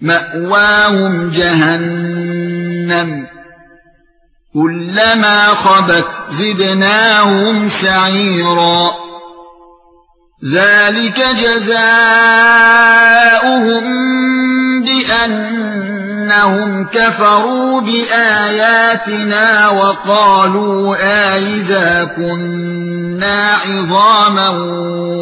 مأواهم جهنم. كلما خبت زدناهم سعيرا. ذلك جزاؤهم بأنهم كفروا بآياتنا وقالوا آئذا كنا عظاما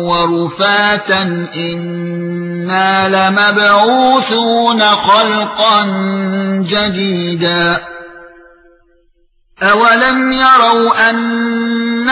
ورفاتا إنا لمبعوثون خلقا جديدا أَوَلَمْ يَرَوْا أَنَّ